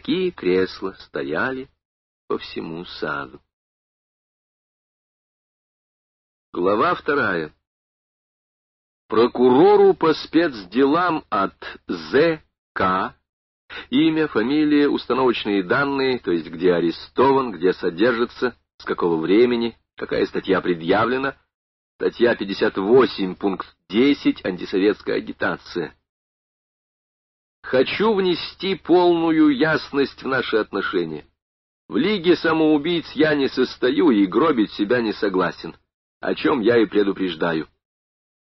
Такие кресла стояли по всему саду. Глава вторая. Прокурору по спецделам от З.К. Имя, фамилия, установочные данные, то есть где арестован, где содержится, с какого времени, какая статья предъявлена. Статья 58, пункт 10, антисоветская агитация. Хочу внести полную ясность в наши отношения. В Лиге самоубийц я не состою и гробить себя не согласен, о чем я и предупреждаю.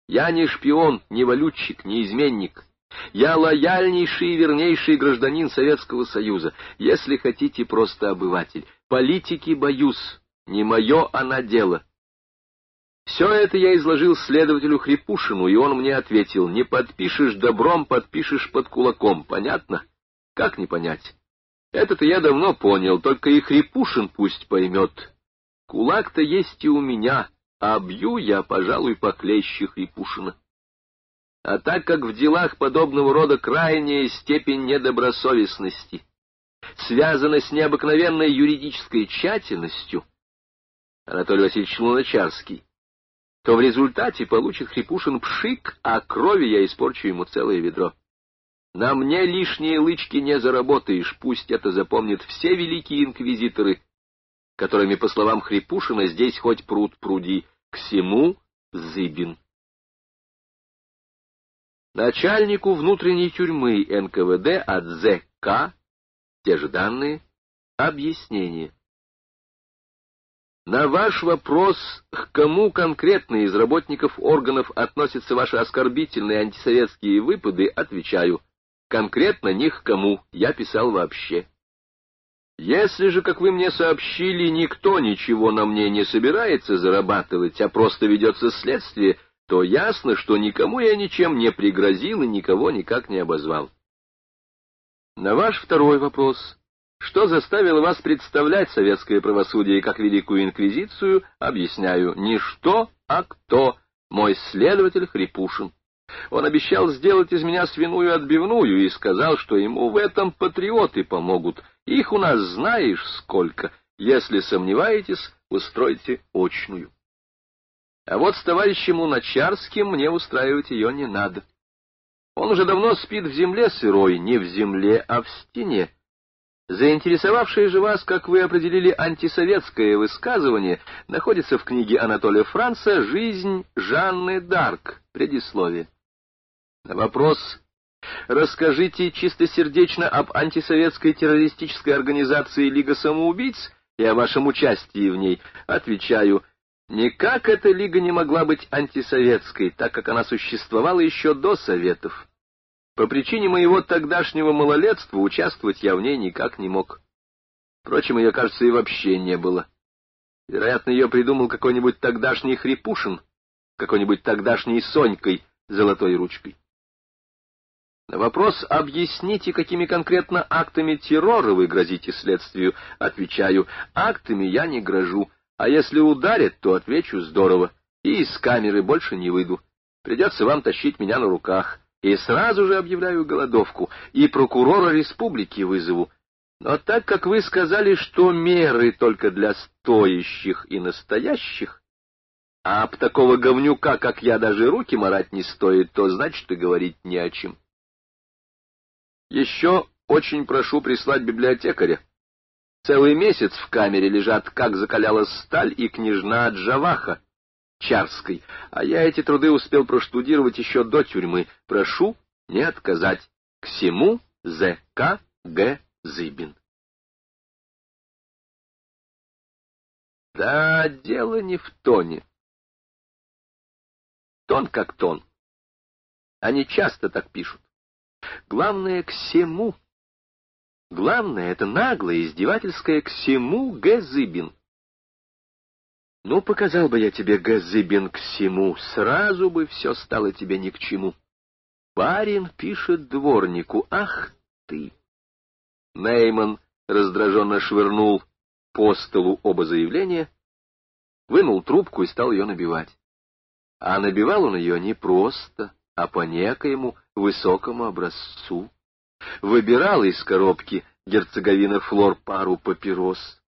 Я не шпион, не валютчик, не изменник. Я лояльнейший и вернейший гражданин Советского Союза, если хотите, просто обыватель. Политики боюсь, не мое она дело. Все это я изложил следователю Хрипушину, и он мне ответил, не подпишешь добром, подпишешь под кулаком. Понятно? Как не понять? Это-то я давно понял, только и Хрипушин пусть поймет. Кулак-то есть и у меня, а бью я, пожалуй, поклеще Хрипушина. А так как в делах подобного рода крайняя степень недобросовестности связана с необыкновенной юридической тщательностью, Анатолий Васильевич Луначарский, то в результате получит Хрипушин пшик, а крови я испорчу ему целое ведро. На мне лишние лычки не заработаешь, пусть это запомнят все великие инквизиторы, которыми, по словам Хрипушина, здесь хоть пруд пруди, к всему Зыбин. Начальнику внутренней тюрьмы НКВД от ЗК, те же данные, объяснение. На ваш вопрос, к кому конкретно из работников органов относятся ваши оскорбительные антисоветские выпады, отвечаю. Конкретно ни к кому, я писал вообще. Если же, как вы мне сообщили, никто ничего на мне не собирается зарабатывать, а просто ведется следствие, то ясно, что никому я ничем не пригрозил и никого никак не обозвал. На ваш второй вопрос, что заставило вас представлять советское правосудие как Великую Инквизицию, объясняю, не что, а кто, мой следователь Хрипушин. Он обещал сделать из меня свиную отбивную и сказал, что ему в этом патриоты помогут. Их у нас знаешь сколько. Если сомневаетесь, устройте очную. А вот с товарищем Луначарским мне устраивать ее не надо. Он уже давно спит в земле сырой, не в земле, а в стене. Заинтересовавшее же вас, как вы определили, антисоветское высказывание, находится в книге Анатолия Франца «Жизнь Жанны Дарк. Предисловие». На вопрос «Расскажите чистосердечно об антисоветской террористической организации Лига самоубийц и о вашем участии в ней», отвечаю «Никак эта лига не могла быть антисоветской, так как она существовала еще до Советов». По причине моего тогдашнего малолетства участвовать я в ней никак не мог. Впрочем, ее, кажется, и вообще не было. Вероятно, ее придумал какой-нибудь тогдашний Хрипушин, какой-нибудь тогдашней Сонькой золотой ручкой. На вопрос «Объясните, какими конкретно актами террора вы грозите следствию?» Отвечаю «Актами я не грожу, а если ударят, то отвечу здорово, и из камеры больше не выйду. Придется вам тащить меня на руках, и сразу же объявляю голодовку, и прокурора республики вызову. Но так как вы сказали, что меры только для стоящих и настоящих, а об такого говнюка, как я, даже руки марать не стоит, то значит и говорить не о чем. Еще очень прошу прислать библиотекаря. Целый месяц в камере лежат, как закалялась сталь и княжна Джаваха, Чарской, а я эти труды успел проштудировать еще до тюрьмы. Прошу не отказать. К всему З.К. Г. Зыбин. Да, дело не в тоне. Тон как тон. Они часто так пишут. Главное — к всему. Главное — это наглое, издевательское «к всему Г. Зыбин». Ну, показал бы я тебе, Газыбин, к всему, сразу бы все стало тебе ни к чему. Барин пишет дворнику, ах ты! Нейман раздраженно швырнул по столу оба заявления, вынул трубку и стал ее набивать. А набивал он ее не просто, а по некоему высокому образцу. Выбирал из коробки герцоговина Флор пару папирос.